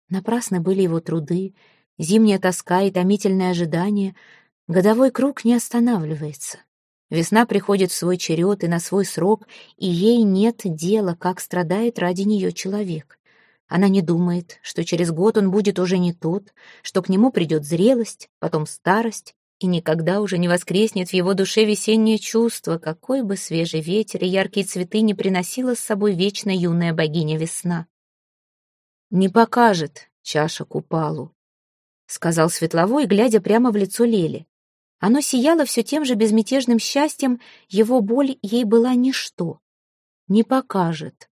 Напрасны были его труды, зимняя тоска и томительное ожидание — Годовой круг не останавливается. Весна приходит в свой черед и на свой срок, и ей нет дела, как страдает ради нее человек. Она не думает, что через год он будет уже не тот, что к нему придет зрелость, потом старость, и никогда уже не воскреснет в его душе весеннее чувство, какой бы свежий ветер и яркие цветы не приносила с собой вечно юная богиня весна. «Не покажет чаша купалу», — сказал Светловой, глядя прямо в лицо Лели. Оно сияло все тем же безмятежным счастьем, его боль ей была ничто. Не покажет.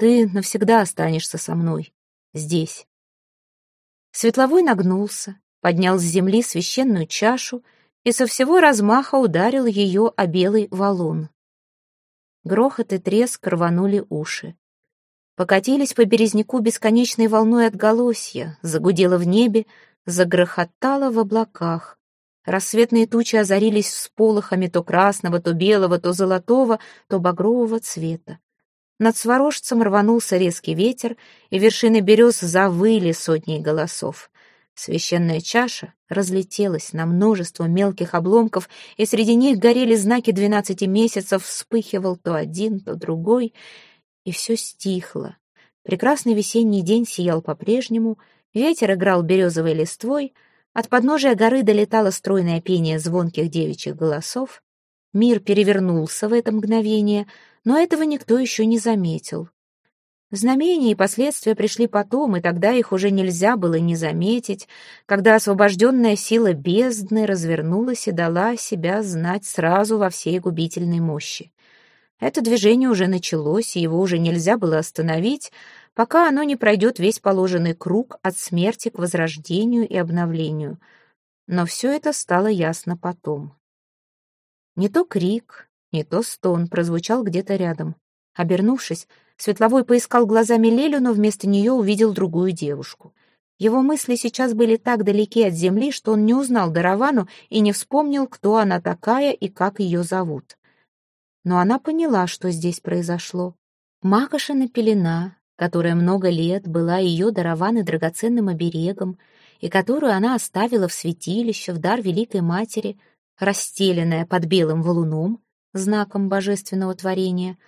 Ты навсегда останешься со мной. Здесь. Светловой нагнулся, поднял с земли священную чашу и со всего размаха ударил ее о белый валун. Грохот и треск рванули уши. Покатились по березняку бесконечной волной отголосья, загудело в небе, загрохотало в облаках. Рассветные тучи озарились всполохами то красного, то белого, то золотого, то багрового цвета. Над сварожцем рванулся резкий ветер, и вершины берез завыли сотней голосов. Священная чаша разлетелась на множество мелких обломков, и среди них горели знаки двенадцати месяцев, вспыхивал то один, то другой, и все стихло. Прекрасный весенний день сиял по-прежнему, ветер играл березовой листвой — от подножия горы долетало стройное пение звонких девичьих голосов. Мир перевернулся в это мгновение, но этого никто еще не заметил. Знамения и последствия пришли потом, и тогда их уже нельзя было не заметить, когда освобожденная сила бездны развернулась и дала себя знать сразу во всей губительной мощи. Это движение уже началось, и его уже нельзя было остановить, пока оно не пройдет весь положенный круг от смерти к возрождению и обновлению. Но все это стало ясно потом. Не то крик, не то стон прозвучал где-то рядом. Обернувшись, Светловой поискал глазами Лелю, но вместо нее увидел другую девушку. Его мысли сейчас были так далеки от земли, что он не узнал Даравану и не вспомнил, кто она такая и как ее зовут. Но она поняла, что здесь произошло. Макошина пелена, которая много лет была ее дарованной драгоценным оберегом и которую она оставила в святилище в дар Великой Матери, расстеленная под белым валуном, знаком божественного творения,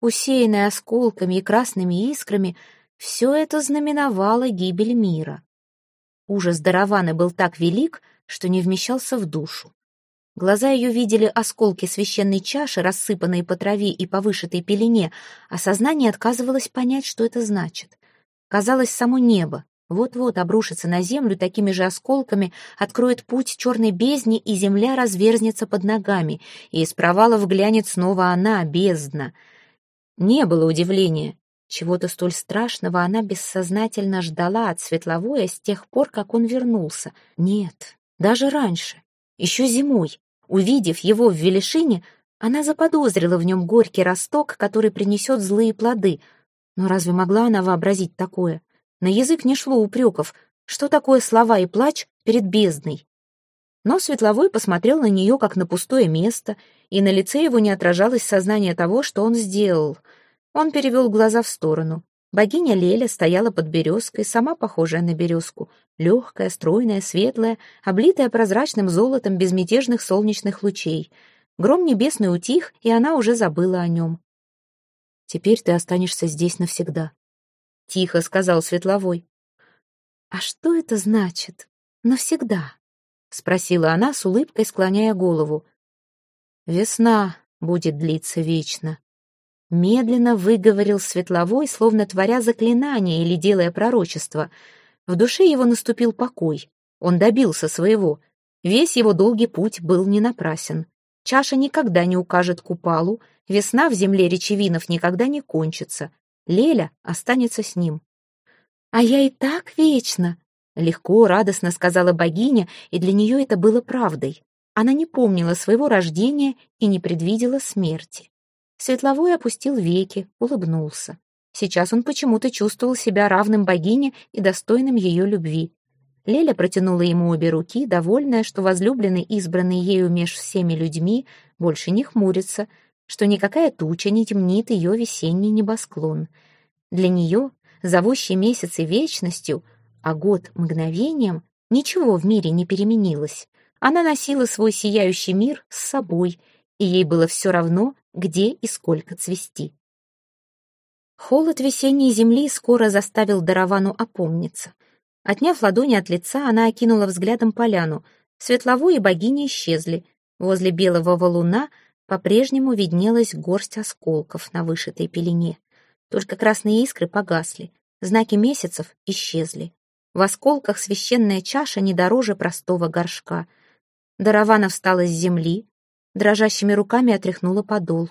усеянная осколками и красными искрами, все это знаменовало гибель мира. Ужас Дараваны был так велик, что не вмещался в душу. Глаза ее видели осколки священной чаши, рассыпанные по траве и по вышитой пелене, а сознание отказывалось понять, что это значит. Казалось, само небо вот-вот обрушится на землю такими же осколками, откроет путь черной бездни, и земля разверзнется под ногами, и из провалов глянет снова она, бездна. Не было удивления. Чего-то столь страшного она бессознательно ждала от Светловоя с тех пор, как он вернулся. Нет, даже раньше, еще зимой. Увидев его в Велишине, она заподозрила в нем горький росток, который принесет злые плоды. Но разве могла она вообразить такое? На язык не шло упреков. Что такое слова и плач перед бездной? Но Светловой посмотрел на нее, как на пустое место, и на лице его не отражалось сознание того, что он сделал. Он перевел глаза в сторону. Богиня Леля стояла под березкой, сама похожая на березку, легкая, стройная, светлая, облитая прозрачным золотом безмятежных солнечных лучей. Гром небесный утих, и она уже забыла о нем. «Теперь ты останешься здесь навсегда», — тихо сказал Светловой. «А что это значит? Навсегда?» — спросила она с улыбкой, склоняя голову. «Весна будет длиться вечно», Медленно выговорил Светловой, словно творя заклинание или делая пророчество. В душе его наступил покой. Он добился своего. Весь его долгий путь был не напрасен. Чаша никогда не укажет купалу, весна в земле речевинов никогда не кончится. Леля останется с ним. «А я и так вечно!» — легко, радостно сказала богиня, и для нее это было правдой. Она не помнила своего рождения и не предвидела смерти. Светловой опустил веки, улыбнулся. Сейчас он почему-то чувствовал себя равным богине и достойным ее любви. Леля протянула ему обе руки, довольная, что возлюбленный, избранный ею меж всеми людьми, больше не хмурится, что никакая туча не темнит ее весенний небосклон. Для нее, зовущий месяцы вечностью, а год мгновением, ничего в мире не переменилось. Она носила свой сияющий мир с собой, и ей было все равно, где и сколько цвести. Холод весенней земли скоро заставил Даравану опомниться. Отняв ладони от лица, она окинула взглядом поляну. Светловой и богиня исчезли. Возле белого валуна по-прежнему виднелась горсть осколков на вышитой пелене. Только красные искры погасли, знаки месяцев исчезли. В осколках священная чаша не дороже простого горшка. Даравана встала с земли, дрожащими руками отряхнула подол.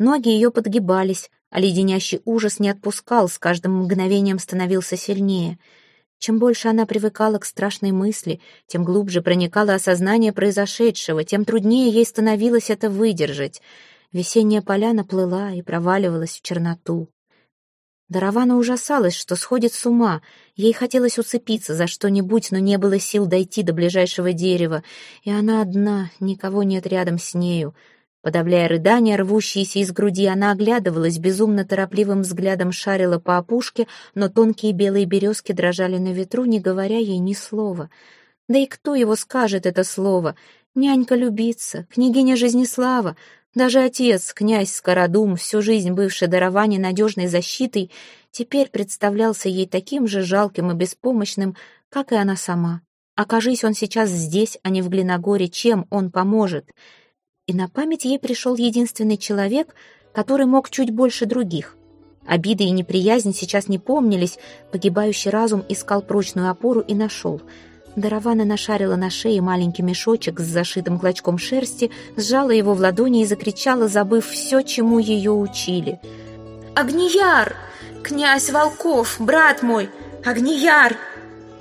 Ноги ее подгибались, а леденящий ужас не отпускал, с каждым мгновением становился сильнее. Чем больше она привыкала к страшной мысли, тем глубже проникало осознание произошедшего, тем труднее ей становилось это выдержать. Весенняя поляна плыла и проваливалась в черноту. Даравана ужасалась, что сходит с ума. Ей хотелось уцепиться за что-нибудь, но не было сил дойти до ближайшего дерева. И она одна, никого нет рядом с нею. Подавляя рыдания, рвущиеся из груди, она оглядывалась, безумно торопливым взглядом шарила по опушке, но тонкие белые березки дрожали на ветру, не говоря ей ни слова. Да и кто его скажет это слово? Нянька любится, княгиня Жизнеслава, даже отец, князь Скородум, всю жизнь бывший дарование надежной защитой, теперь представлялся ей таким же жалким и беспомощным, как и она сама. Окажись он сейчас здесь, а не в Глиногоре, чем он поможет? И на память ей пришел единственный человек, который мог чуть больше других. Обиды и неприязнь сейчас не помнились, погибающий разум искал прочную опору и нашел — Даравана нашарила на шее маленький мешочек с зашитым клочком шерсти, сжала его в ладони и закричала, забыв все, чему ее учили. «Огнияр! Князь Волков, брат мой! Огнияр!»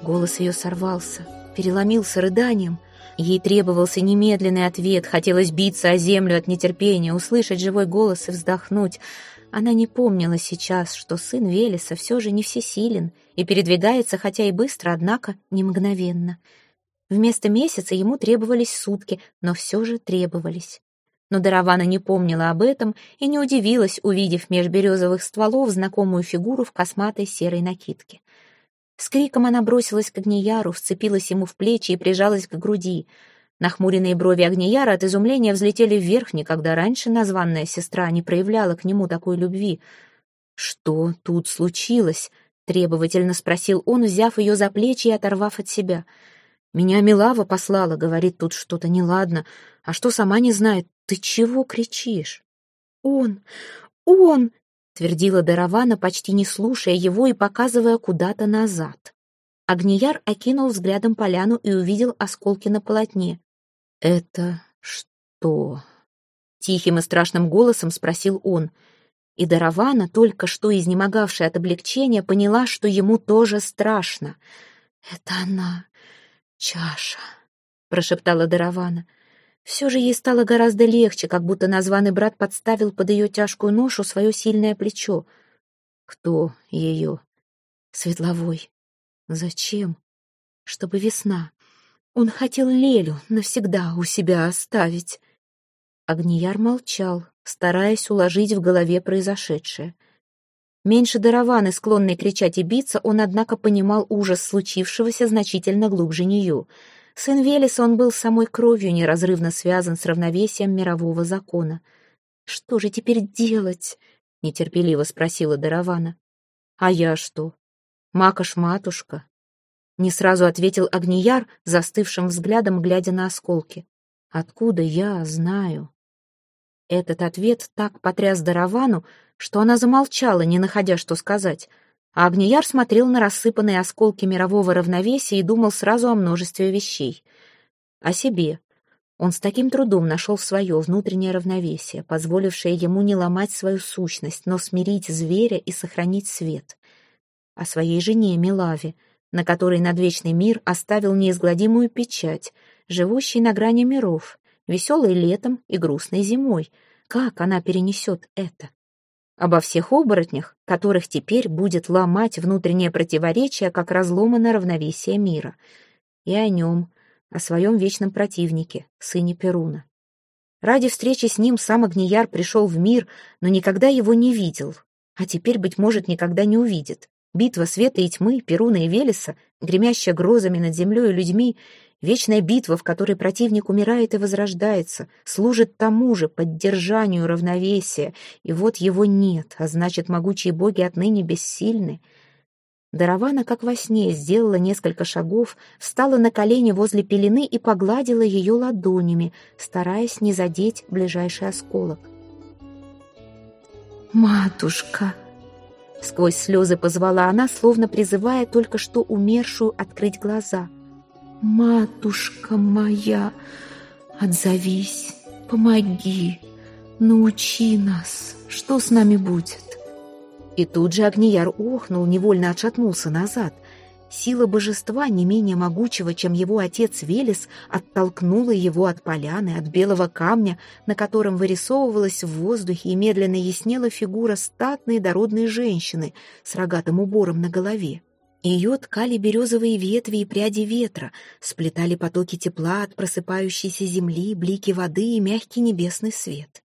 Голос ее сорвался, переломился рыданием. Ей требовался немедленный ответ, хотелось биться о землю от нетерпения, услышать живой голос и вздохнуть. Она не помнила сейчас, что сын Велеса все же не всесилен и передвигается, хотя и быстро, однако не мгновенно. Вместо месяца ему требовались сутки, но все же требовались. Но Даравана не помнила об этом и не удивилась, увидев меж березовых стволов знакомую фигуру в косматой серой накидке. С криком она бросилась к Агнияру, вцепилась ему в плечи и прижалась к груди — Нахмуренные брови Огнияра от изумления взлетели вверх, никогда раньше названная сестра не проявляла к нему такой любви. «Что тут случилось?» — требовательно спросил он, взяв ее за плечи и оторвав от себя. «Меня Милава послала, говорит, тут что-то неладно. А что сама не знает? Ты чего кричишь?» «Он! Он!» — твердила Даравана, почти не слушая его и показывая куда-то назад. Агнияр окинул взглядом поляну и увидел осколки на полотне. «Это что?» — тихим и страшным голосом спросил он. И Даравана, только что изнемогавшая от облегчения, поняла, что ему тоже страшно. «Это она, чаша», — прошептала Даравана. Все же ей стало гораздо легче, как будто названный брат подставил под ее тяжкую ношу свое сильное плечо. «Кто ее?» «Светловой». «Зачем?» «Чтобы весна. Он хотел Лелю навсегда у себя оставить. Агнияр молчал, стараясь уложить в голове произошедшее. Меньше Дараваны, склонной кричать и биться, он, однако, понимал ужас случившегося значительно глубже нее. Сын Велеса он был самой кровью неразрывно связан с равновесием мирового закона. «Что же теперь делать?» — нетерпеливо спросила Даравана. «А я что? Макаш-матушка?» Не сразу ответил Огнияр, застывшим взглядом, глядя на осколки. «Откуда я знаю?» Этот ответ так потряс Даравану, что она замолчала, не находя, что сказать. А Агнияр смотрел на рассыпанные осколки мирового равновесия и думал сразу о множестве вещей. О себе. Он с таким трудом нашел свое внутреннее равновесие, позволившее ему не ломать свою сущность, но смирить зверя и сохранить свет. О своей жене Милаве, на которой надвечный мир оставил неизгладимую печать, живущей на грани миров, веселой летом и грустной зимой. Как она перенесет это? Обо всех оборотнях, которых теперь будет ломать внутреннее противоречие, как разломано равновесие мира. И о нем, о своем вечном противнике, сыне Перуна. Ради встречи с ним сам Агнияр пришел в мир, но никогда его не видел, а теперь, быть может, никогда не увидит. Битва света и тьмы, Перуна и Велеса, гремящая грозами над землей и людьми, Вечная битва, в которой противник умирает и возрождается, служит тому же, поддержанию равновесия, и вот его нет, а значит, могучие боги отныне бессильны. Даравана, как во сне, сделала несколько шагов, встала на колени возле пелены и погладила ее ладонями, стараясь не задеть ближайший осколок. «Матушка!» Сквозь слезы позвала она, словно призывая только что умершую открыть глаза — «Матушка моя, отзовись, помоги, научи нас, что с нами будет?» И тут же Агнияр охнул, невольно отшатнулся назад. Сила божества, не менее могучего, чем его отец Велес, оттолкнула его от поляны, от белого камня, на котором вырисовывалась в воздухе и медленно яснела фигура статной дородной женщины с рогатым убором на голове. Ее ткали березовые ветви и пряди ветра, сплетали потоки тепла от просыпающейся земли, блики воды и мягкий небесный свет.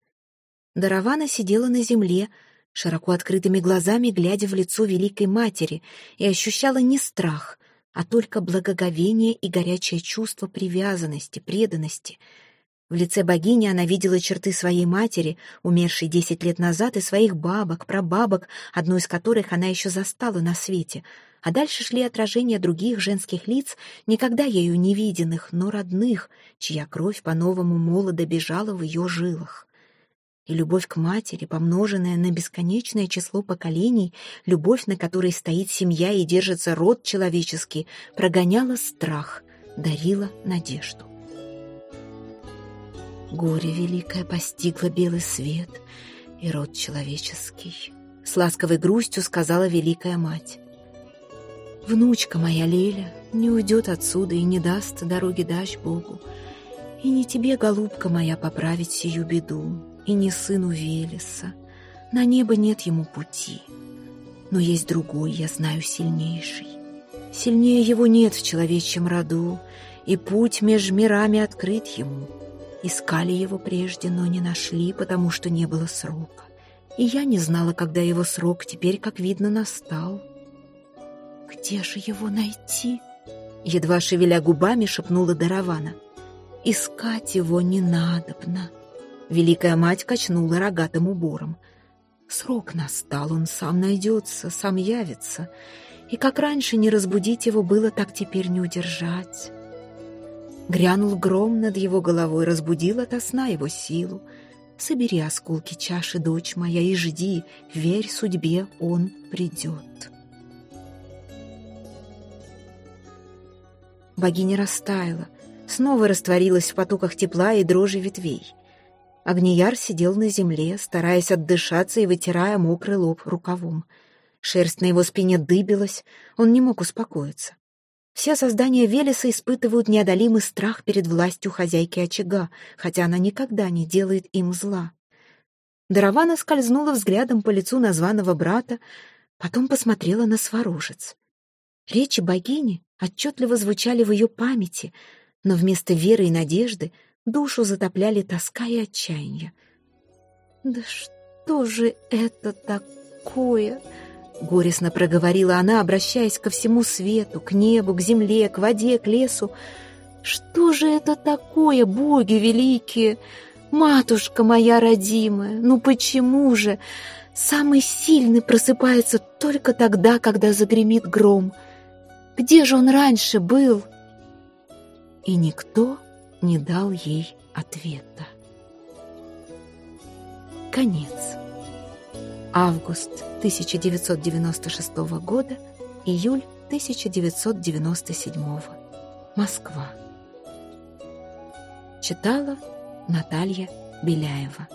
Даравана сидела на земле, широко открытыми глазами глядя в лицо Великой Матери, и ощущала не страх, а только благоговение и горячее чувство привязанности, преданности. В лице богини она видела черты своей матери, умершей десять лет назад, и своих бабок, прабабок, одну из которых она еще застала на свете — а дальше шли отражения других женских лиц, никогда ею не виденных, но родных, чья кровь по-новому молодо бежала в ее жилах. И любовь к матери, помноженная на бесконечное число поколений, любовь, на которой стоит семья и держится род человеческий, прогоняла страх, дарила надежду. Горе великое постигло белый свет и род человеческий. С ласковой грустью сказала великая мать. Внучка моя Леля не уйдет отсюда и не даст дороги дачь Богу. И не тебе, голубка моя, поправить сию беду, и не сыну Велеса. На небо нет ему пути. Но есть другой, я знаю, сильнейший. Сильнее его нет в человечьем роду, и путь меж мирами открыт ему. Искали его прежде, но не нашли, потому что не было срока. И я не знала, когда его срок теперь, как видно, настал. «Где же его найти?» Едва шевеля губами, шепнула Даравана. «Искать его не надобно». Великая мать качнула рогатым убором. «Срок настал, он сам найдется, сам явится. И как раньше не разбудить его было, так теперь не удержать». Грянул гром над его головой, разбудил ото сна его силу. «Собери осколки чаши, дочь моя, и жди, верь судьбе, он придет». Богиня растаяла, снова растворилась в потоках тепла и дрожи ветвей. Огнияр сидел на земле, стараясь отдышаться и вытирая мокрый лоб рукавом. Шерсть на его спине дыбилась, он не мог успокоиться. Все создания Велеса испытывают неодолимый страх перед властью хозяйки очага, хотя она никогда не делает им зла. Даравана скользнула взглядом по лицу названного брата, потом посмотрела на сварожец. Речи богини отчетливо звучали в ее памяти, но вместо веры и надежды душу затопляли тоска и отчаяние. «Да что же это такое?» Горестно проговорила она, обращаясь ко всему свету, к небу, к земле, к воде, к лесу. «Что же это такое, боги великие? Матушка моя родимая, ну почему же? Самый сильный просыпается только тогда, когда загремит гром. Где же он раньше был?» И никто не дал ей ответа. Конец. Август 1996 года, июль 1997. Москва. Читала Наталья Беляева.